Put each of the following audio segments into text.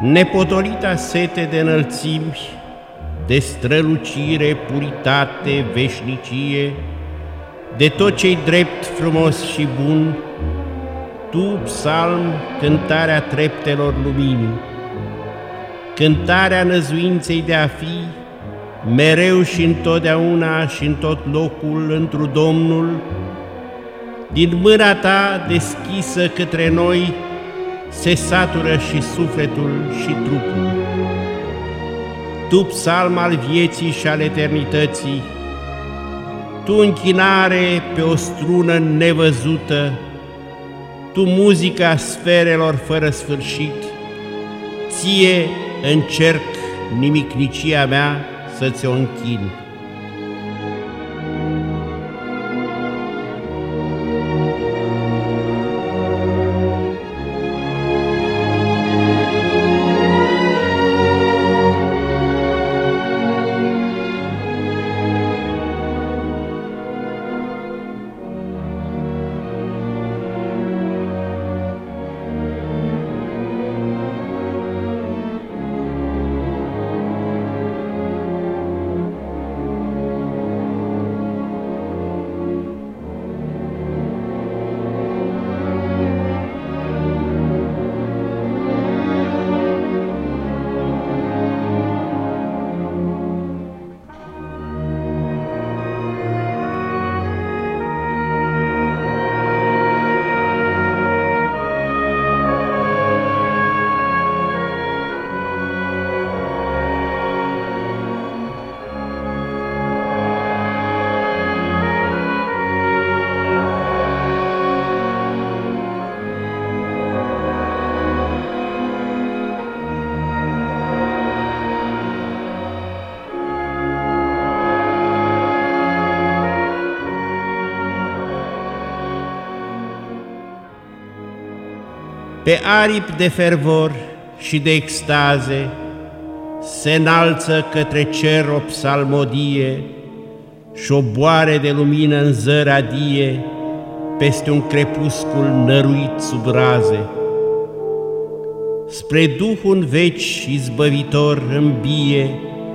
nepotolita sete de înălțimi, de strălucire, puritate, veșnicie, de tot ce-i drept, frumos și bun, tu, psalm, cântarea treptelor luminii, cântarea năzuinței de a fi, mereu și întotdeauna și în tot locul, întru Domnul, din mâna ta deschisă către noi, se satură și sufletul și trupul. Tu, psalm al vieții și al eternității, Tu închinare pe o strună nevăzută, Tu muzica sferelor fără sfârșit, Ție încerc nimicnicia mea să ți-o închin. Pe aripi de fervor și de extaze se înalță către cer o psalmodie și o boare de lumină în zăradie peste un crepuscul năruit sub raze. Spre Duhul veci izbăvitor îmbie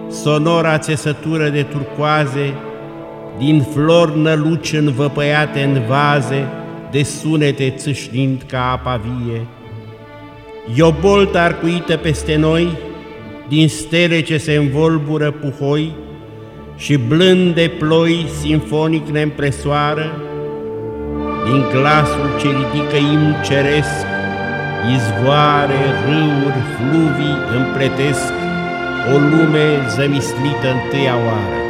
sonora țesătură de turcoaze, din flori năluci învăpăiate în vaze, de sunete țâșnind ca apa vie. E o boltă arcuită peste noi, din stele ce se învolbură puhoi și blânde ploi sinfonic ne împresoară, din glasul ce ridică imn ceresc, izvoare, râuri, fluvii împletesc o lume zămislită întâia oară.